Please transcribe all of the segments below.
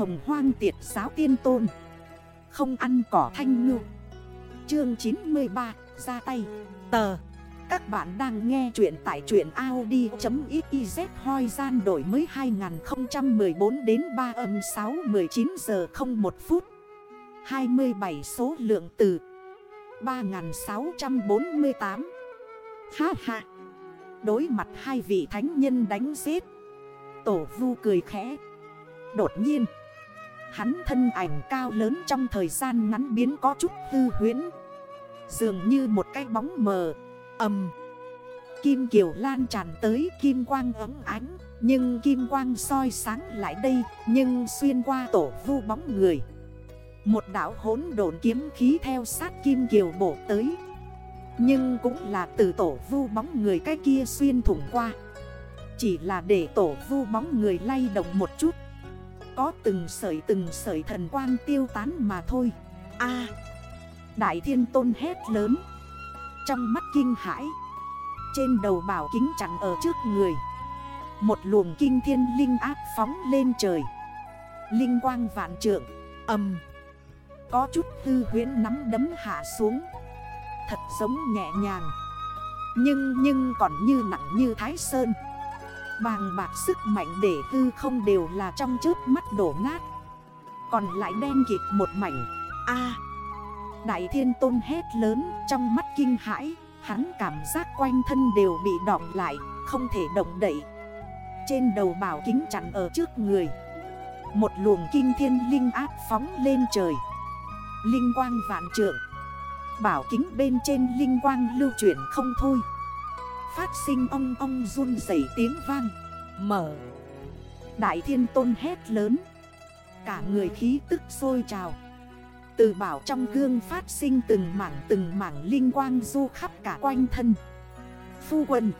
hồng hoang tiệt giáo tiên tôn. Không ăn cỏ thanh ngư. Chương 93 ra tay. Tờ. Các bạn đang nghe chuyện tại chuyện Audi.xyz hoi gian đổi mới 2014 đến 3 âm 6 19 giờ 01 phút. 27 số lượng từ 3648 Ha ha. Đối mặt hai vị thánh nhân đánh giết. Tổ vu cười khẽ. Đột nhiên Hắn thân ảnh cao lớn trong thời gian ngắn biến có chút hư huyến Dường như một cái bóng mờ Âm Kim kiều lan tràn tới kim quang ấm ánh, Nhưng kim quang soi sáng lại đây, Nhưng xuyên qua tổ vu bóng người. Một đảo hốn độn kiếm khí theo sát kim kiều bổ tới. Nhưng cũng là từ tổ vu bóng người cái kia xuyên thủng qua. Chỉ là để tổ vu bóng người lay động một chút. Có từng sợi từng sợi thần quang tiêu tán mà thôi. A. Đại thiên tôn hét lớn. Trong mắt kinh hãi. Trên đầu bảo kính chặn ở trước người. Một luồng kinh thiên linh áp phóng lên trời. Linh quang vạn trượng. Âm. Có chút hư huyến nắm đấm hạ xuống. Thật giống nhẹ nhàng. Nhưng nhưng còn như nặng như thái sơn. Bàng bạc sức mạnh để hư không đều là trong trước mắt đổ nát. Còn lại đen kịt một mảnh. A. Đại thiên tôn hét lớn trong mắt kinh hãi. Hắn cảm giác quanh thân đều bị đọng lại, Không thể động đậy. Trên đầu bảo kính chắn ở trước người. Một luồng kinh thiên linh áp phóng lên trời. Linh quang vạn trượng. Bảo kính bên trên linh quang lưu chuyển không thôi. Phát sinh ong ong run dày tiếng vang. Mở. Đại thiên tôn hét lớn. Cả người khí tức sôi trào. Từ bảo trong gương phát sinh từng mảng từng mảng linh quang du khắp cả quanh thân. Phu quân.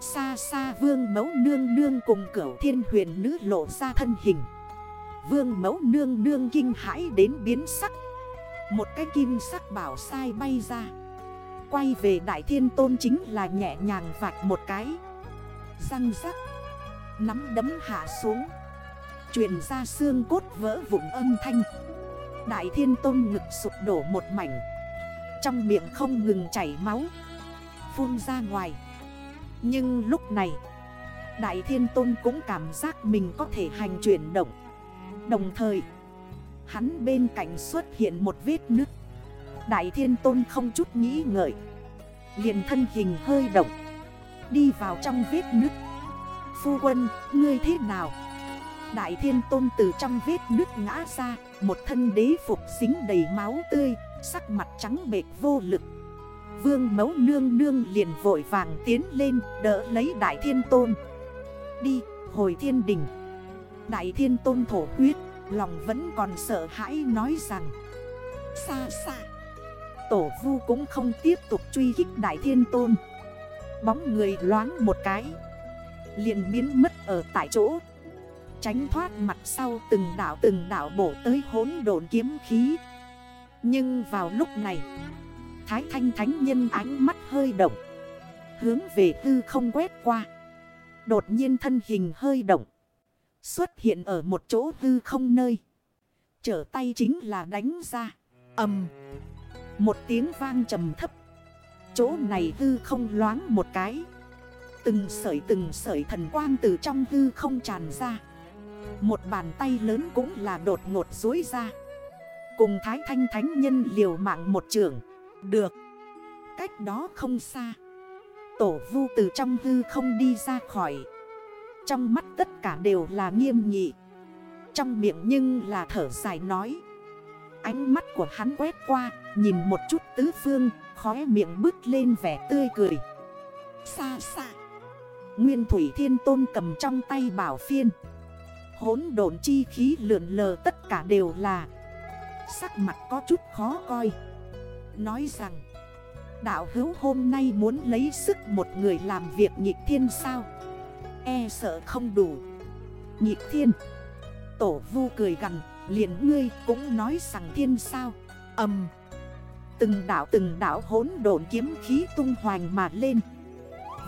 Xa xa vương mẫu nương nương cùng cửu thiên huyền nữ lộ ra thân hình. Vương mẫu nương nương kinh hãi đến biến sắc. Một cái kim sắc bảo sai bay ra. Quay về đại thiên tôn chính là nhẹ nhàng vạch một cái. Răng rắc, Nắm đấm hạ xuống Chuyển ra xương cốt vỡ vụn âm thanh. Đại thiên tôn ngực sụp đổ một mảnh, Trong miệng không ngừng chảy máu, Phun ra ngoài. Nhưng lúc này, Đại thiên tôn cũng cảm giác mình có thể hành chuyển động. Đồng thời, Hắn bên cạnh xuất hiện một vết nứt. Đại thiên tôn không chút nghĩ ngợi. Liền thân hình hơi động. Đi vào trong vết nứt. Phu quân, ngươi thế nào? Đại thiên tôn từ trong vết nứt ngã ra Một thân đế phục xính đầy máu tươi Sắc mặt trắng bệt vô lực. Vương mấu nương nương liền vội vàng tiến lên Đỡ lấy đại thiên tôn. Đi, hồi thiên đình. Đại thiên tôn thổ huyết Lòng vẫn còn sợ hãi nói rằng Xa xa Tổ vu cũng không tiếp tục truy kích đại thiên tôn. Bóng người loáng một cái, liền biến mất ở tại chỗ. Tránh thoát mặt sau từng đảo từng đảo bổ tới hốn độn kiếm khí. Nhưng vào lúc này, Thái thanh thánh nhân ánh mắt hơi động, Hướng về tư không quét qua. Đột nhiên thân hình hơi động, Xuất hiện ở một chỗ tư không nơi. Trở tay chính là đánh ra. Âm một tiếng vang trầm thấp. Chỗ này hư không loáng một cái. Từng sợi từng sợi thần quang từ trong hư không tràn ra. Một bàn tay lớn cũng là đột ngột dối ra. Cùng thái thanh thánh nhân liều mạng một trường. Được. Cách đó không xa. Tổ vu từ trong hư không đi ra khỏi. Trong mắt tất cả đều là nghiêm nghị. Trong miệng nhưng là thở dài nói. Ánh mắt của hắn quét qua. Nhìn một chút tứ phương Khóe miệng bước lên vẻ tươi cười. Xa xa Nguyên Thủy Thiên Tôn cầm trong tay bảo phiên. Hốn độn chi khí lượn lờ tất cả đều là. Sắc mặt có chút khó coi. Nói rằng Đạo hữu hôm nay muốn lấy sức một người làm việc nhịp thiên sao? E sợ không đủ. Nhịp thiên Tổ vu cười gần liền ngươi cũng nói rằng thiên sao? Âm Từng đảo từng đảo hốn độn kiếm khí tung hoành mà lên.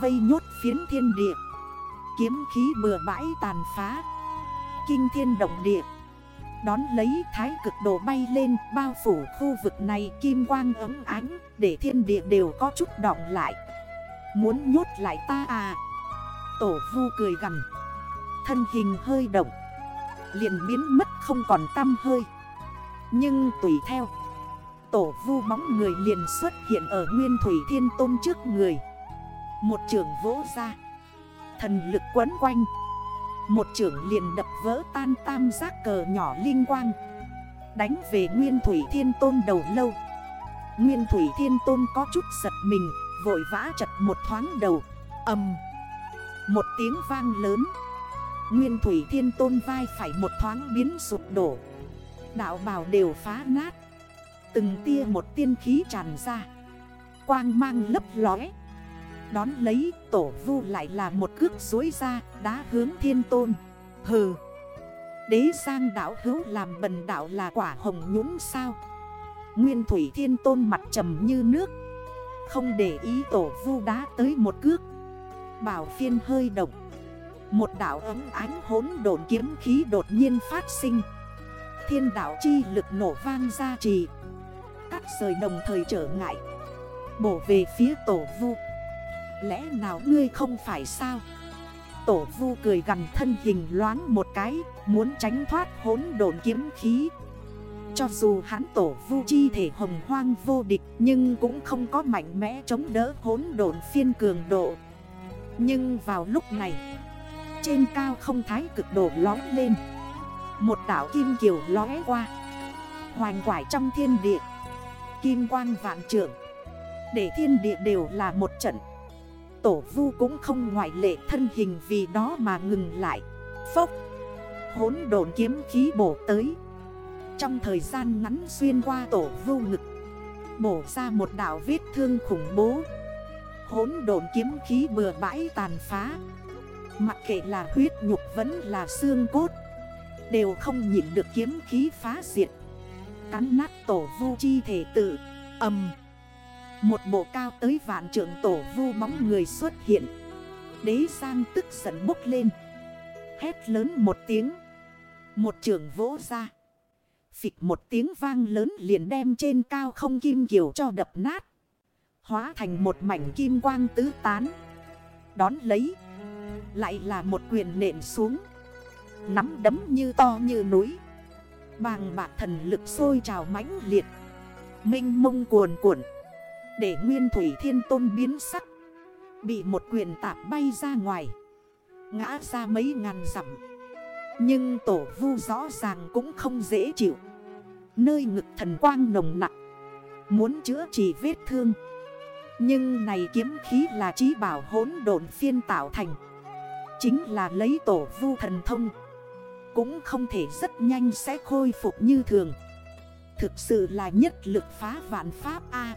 Vây nhốt phiến thiên địa. Kiếm khí bừa bãi tàn phá. Kinh thiên động địa. Đón lấy thái cực độ bay lên, bao phủ khu vực này kim quang ấm ánh, Để thiên địa đều có chút đọng lại. Muốn nhốt lại ta à? Tổ vu cười gần Thân hình hơi động. Liền biến mất không còn tăm hơi. Nhưng tùy theo. Tổ vu bóng người liền xuất hiện ở Nguyên Thủy Thiên Tôn trước người. Một trường vỗ ra. Thần lực quấn quanh. Một trưởng liền đập vỡ tan tam giác cờ nhỏ linh quang. Đánh về Nguyên Thủy Thiên Tôn đầu lâu. Nguyên Thủy Thiên Tôn có chút giật mình, Vội vã chật một thoáng đầu. Âm. Một tiếng vang lớn. Nguyên Thủy Thiên Tôn vai phải một thoáng biến sụp đổ. Đạo bào đều phá nát. Từng tia một tiên khí tràn ra. Quang mang lấp lóe. Đón lấy, tổ vu lại là một cước dối ra, Đá hướng thiên tôn. Hừ. Đế sang đảo hữu làm bần đảo là quả hồng nhũng sao? Nguyên thủy thiên tôn mặt trầm như nước. Không để ý tổ vu đá tới một cước. Bảo phiên hơi động. Một đảo ấm ánh hốn độn kiếm khí đột nhiên phát sinh. Thiên đảo chi lực nổ vang ra trì rời đồng thời trở ngại. Bổ về phía tổ vu. Lẽ nào ngươi không phải sao? Tổ vu cười gần thân hình loáng một cái, Muốn tránh thoát hốn độn kiếm khí. Cho dù hắn tổ vu chi thể hồng hoang vô địch, Nhưng cũng không có mạnh mẽ chống đỡ hốn độn phiên cường độ. Nhưng vào lúc này, Trên cao không thái cực độ lói lên. Một đảo kim kiều lóe qua. Hoành quải trong thiên địa. Kim quang vạn trưởng. Để thiên địa đều là một trận. Tổ vu cũng không ngoại lệ thân hình vì đó mà ngừng lại. Phốc. Hốn đồn kiếm khí bổ tới. Trong thời gian ngắn xuyên qua tổ vu ngực, Bổ ra một đảo vết thương khủng bố. Hốn đồn kiếm khí bừa bãi tàn phá. Mặc kệ là huyết nhục vẫn là xương cốt, Đều không nhịn được kiếm khí phá diệt. Cắn nát tổ vu chi thể tự. Âm. Một bộ cao tới vạn trưởng tổ vu bóng người xuất hiện. Đế sang tức giận bốc lên. Hét lớn một tiếng. Một trưởng vỗ ra. Phịch một tiếng vang lớn liền đem trên cao không kim kiều cho đập nát. Hóa thành một mảnh kim quang tứ tán. Đón lấy. Lại là một quyền nện xuống. Nắm đấm như to như núi. Bàng bạc thần lực sôi trào mãnh liệt. Minh mông cuồn cuộn. Để nguyên thủy thiên tôn biến sắc. Bị một quyền tạp bay ra ngoài. Ngã ra mấy ngàn dặm. Nhưng tổ vu rõ ràng cũng không dễ chịu. Nơi ngực thần quang nồng nặng Muốn chữa trị vết thương. Nhưng này kiếm khí là trí bảo hỗn độn phiên tạo thành. Chính là lấy tổ vu thần thông cũng không thể rất nhanh sẽ khôi phục như thường. Thực sự là nhất lực phá vạn pháp A.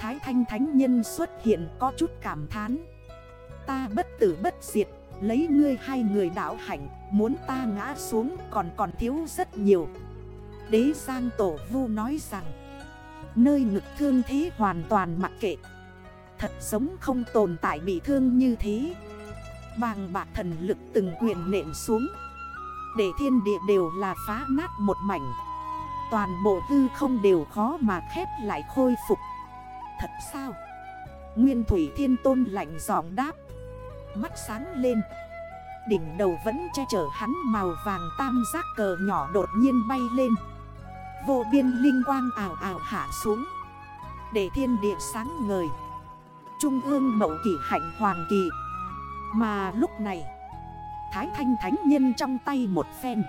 Thái thanh thánh nhân xuất hiện có chút cảm thán. Ta bất tử bất diệt, Lấy ngươi hai người đảo hạnh, Muốn ta ngã xuống còn còn thiếu rất nhiều. Đế Giang Tổ Vu nói rằng, Nơi ngực thương thế hoàn toàn mặc kệ. Thật giống không tồn tại bị thương như thế. Bàng bạc thần lực từng quyền nện xuống để thiên địa đều là phá nát một mảnh. Toàn bộ hư không đều khó mà khép lại khôi phục. Thật sao? Nguyên thủy thiên tôn lạnh giọng đáp. Mắt sáng lên. Đỉnh đầu vẫn che chở hắn màu vàng tam giác cờ nhỏ đột nhiên bay lên. Vô biên linh quang ảo ảo hạ xuống. Để thiên địa sáng ngời. Trung ương mậu kỷ hạnh hoàng kỳ. Mà lúc này Thái thanh thánh nhân trong tay một phen.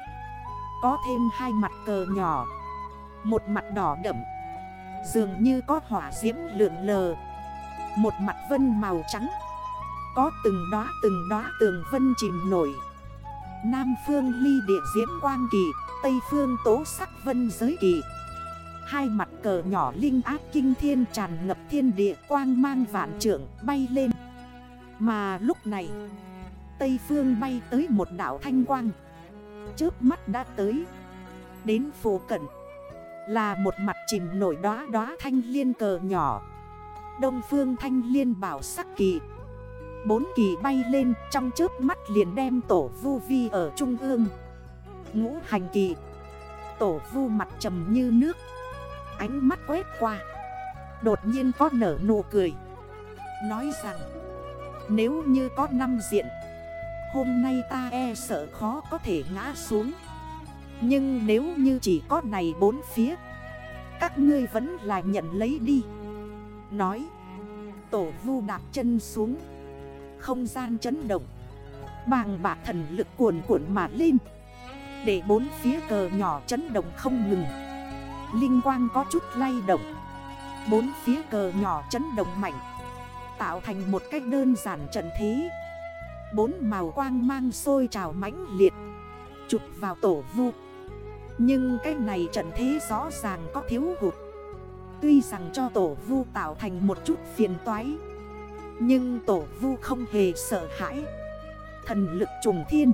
Có thêm hai mặt cờ nhỏ. Một mặt đỏ đậm. Dường như có hỏa diễm lượn lờ. Một mặt vân màu trắng. Có từng đóa từng đóa tường vân chìm nổi. Nam phương ly địa diễm quang kỳ, Tây phương tố sắc vân giới kỳ. Hai mặt cờ nhỏ linh ác kinh thiên tràn ngập thiên địa quang mang vạn trưởng bay lên. Mà lúc này Tây phương bay tới một đảo thanh quang. Trước mắt đã tới. Đến phố cận Là một mặt chìm nổi đóa đóa thanh liên cờ nhỏ. Đông phương thanh liên bảo sắc kỳ. Bốn kỳ bay lên, trong trước mắt liền đem tổ vu vi ở trung ương. Ngũ hành kỳ. Tổ vu mặt trầm như nước. Ánh mắt quét qua. Đột nhiên có nở nụ cười. Nói rằng, Nếu như có năm diện Hôm nay ta e sợ khó có thể ngã xuống. Nhưng nếu như chỉ có này bốn phía, Các ngươi vẫn là nhận lấy đi. Nói, Tổ vu đạp chân xuống. Không gian chấn động. Bàng bạc thần lực cuồn cuộn mà lên. Để bốn phía cờ nhỏ chấn động không ngừng. Linh quang có chút lay động. Bốn phía cờ nhỏ chấn động mạnh. Tạo thành một cách đơn giản trận thế. Bốn màu quang mang sôi trào mãnh liệt, Chụp vào tổ vu. Nhưng cái này trận thế rõ ràng có thiếu hụt. Tuy rằng cho tổ vu tạo thành một chút phiền toái, Nhưng tổ vu không hề sợ hãi. Thần lực trùng thiên,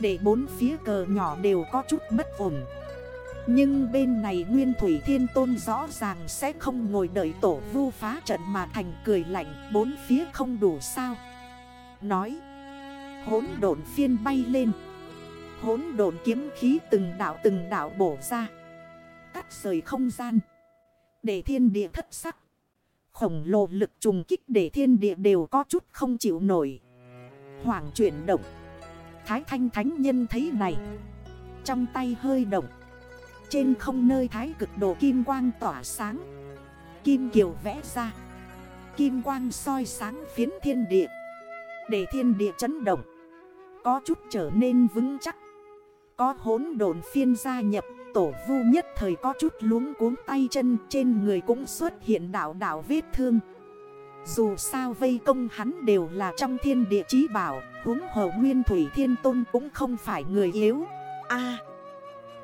Để bốn phía cờ nhỏ đều có chút bất ổn. Nhưng bên này Nguyên Thủy Thiên Tôn rõ ràng sẽ không ngồi đợi tổ vu phá trận mà thành cười lạnh, Bốn phía không đủ sao. Nói. Hốn độn phiên bay lên. Hốn độn kiếm khí từng đảo từng đảo bổ ra. Cắt rời không gian. Để thiên địa thất sắc. Khổng lồ lực trùng kích để thiên địa đều có chút không chịu nổi. Hoàng chuyển động. Thái thanh thánh nhân thấy này. Trong tay hơi động. Trên không nơi thái cực độ kim quang tỏa sáng. Kim kiều vẽ ra. Kim quang soi sáng phiến thiên địa. Để thiên địa chấn động. Có chút trở nên vững chắc. Có hốn đồn phiên gia nhập, Tổ vu nhất thời có chút luống cuốn tay chân, Trên người cũng xuất hiện đảo đảo vết thương. Dù sao vây công hắn đều là trong thiên địa chí bảo, huống hồ nguyên thủy thiên tôn cũng không phải người yếu. A.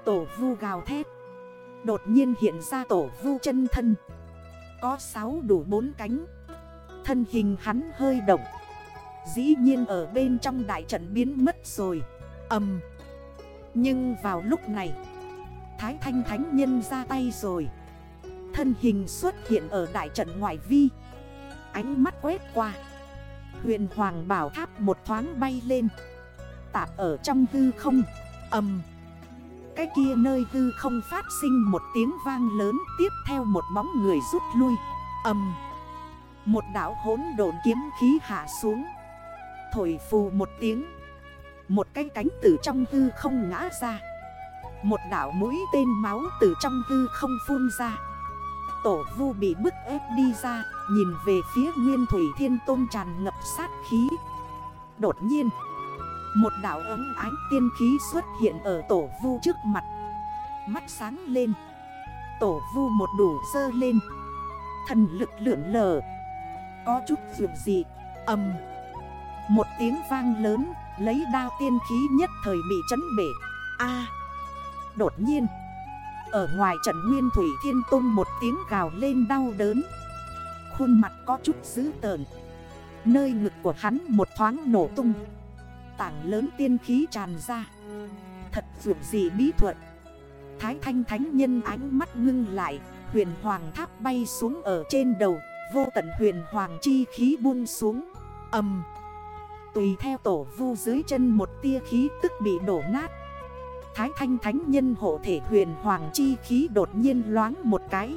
Tổ vu gào thét. Đột nhiên hiện ra tổ vu chân thân. Có sáu đủ bốn cánh. Thân hình hắn hơi động. Dĩ nhiên ở bên trong đại trận biến mất rồi. Âm Nhưng vào lúc này, Thái thanh thánh nhân ra tay rồi. Thân hình xuất hiện ở đại trận ngoại vi. Ánh mắt quét qua. Huyền hoàng bảo tháp một thoáng bay lên. Tạp ở trong hư không. Âm Cái kia nơi hư không phát sinh một tiếng vang lớn Tiếp theo một bóng người rút lui. Âm Một đảo hốn độn kiếm khí hạ xuống. Thổi phù một tiếng. Một cái cánh từ trong hư không ngã ra. Một đảo mũi tên máu từ trong hư không phun ra. Tổ vu bị bức ép đi ra, Nhìn về phía Nguyên Thủy Thiên Tôn tràn ngập sát khí. Đột nhiên, Một đảo ấm ánh tiên khí xuất hiện ở tổ vu trước mặt. Mắt sáng lên. Tổ vu một đủ sơ lên. Thần lực lượn lờ. Có chút dường gì. Âm. Một tiếng vang lớn, Lấy đao tiên khí nhất thời bị chấn bể. A! Đột nhiên, Ở ngoài trận Nguyên Thủy Thiên Tôn một tiếng gào lên đau đớn. Khuôn mặt có chút dữ tờn Nơi ngực của hắn một thoáng nổ tung. Tảng lớn tiên khí tràn ra. Thật dù gì bí thuật. Thái thanh thánh nhân ánh mắt ngưng lại, Huyền hoàng tháp bay xuống ở trên đầu, Vô tận huyền hoàng chi khí buông xuống. Âm! Tùy theo tổ vu dưới chân một tia khí tức bị đổ nát. Thái thanh thánh nhân hộ thể huyền hoàng chi khí đột nhiên loáng một cái.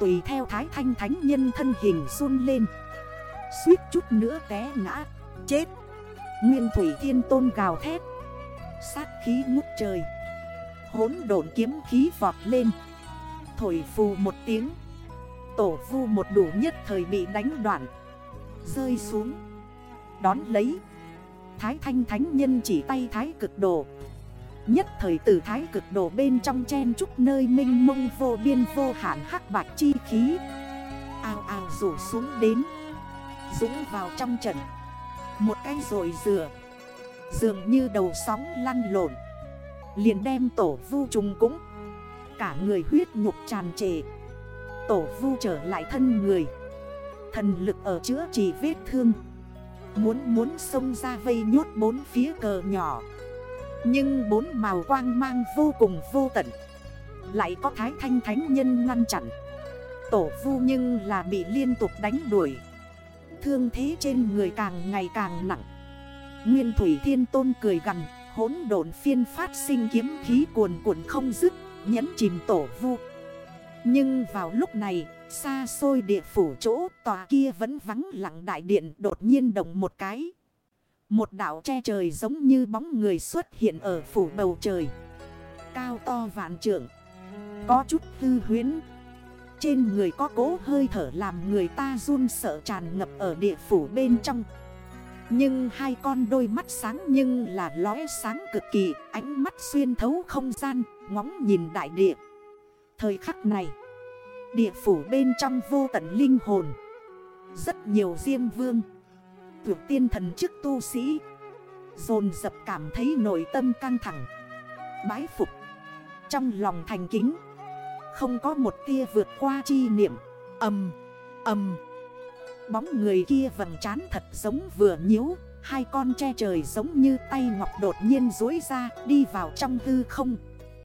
Tùy theo thái thanh thánh nhân thân hình run lên. Suýt chút nữa té ngã, Chết. Nguyên thủy thiên tôn gào thét. Sát khí ngút trời. Hốn độn kiếm khí vọt lên. Thổi phù một tiếng. Tổ vu một đủ nhất thời bị đánh đoạn. Rơi xuống. Đón lấy. Thái thanh thánh nhân chỉ tay thái cực đồ. Nhất thời tử thái cực độ bên trong chen trúc nơi minh mông vô biên vô hạn hắc bạc chi khí. Ao ao rủ xuống đến. Dũng vào trong trận. Một cái rồi dừa Dường như đầu sóng lăn lộn. Liền đem tổ vu trùng cũng. Cả người huyết nhục tràn trề. Tổ vu trở lại thân người. Thần lực ở chữa trị vết thương. Muốn muốn xông ra vây nhốt bốn phía cờ nhỏ. Nhưng bốn màu quang mang vô cùng vô tận. Lại có thái thanh thánh nhân ngăn chặn. Tổ vu nhưng là bị liên tục đánh đuổi. Thương thế trên người càng ngày càng nặng. Nguyên Thủy Thiên Tôn cười gần hốn độn phiên phát sinh kiếm khí cuồn cuộn không dứt Nhấn chìm tổ vu. Nhưng vào lúc này Xa xôi địa phủ chỗ tòa kia vẫn vắng lặng đại điện đột nhiên động một cái. Một đảo che trời giống như bóng người xuất hiện ở phủ bầu trời. Cao to vạn trượng. Có chút tư huyến Trên người có cố hơi thở làm người ta run sợ tràn ngập ở địa phủ bên trong. Nhưng hai con đôi mắt sáng nhưng là lóe sáng cực kỳ Ánh mắt xuyên thấu không gian, ngóng nhìn đại địa. Thời khắc này Địa phủ bên trong vô tận linh hồn. Rất nhiều diêm vương Tuyệt tiên thần chức tu sĩ Dồn dập cảm thấy nội tâm căng thẳng Bái phục. Trong lòng thành kính Không có một tia vượt qua chi niệm. Âm, âm. Bóng người kia vầng trán thật giống vừa nhíu Hai con che trời giống như tay ngọc đột nhiên dối ra Đi vào trong hư không.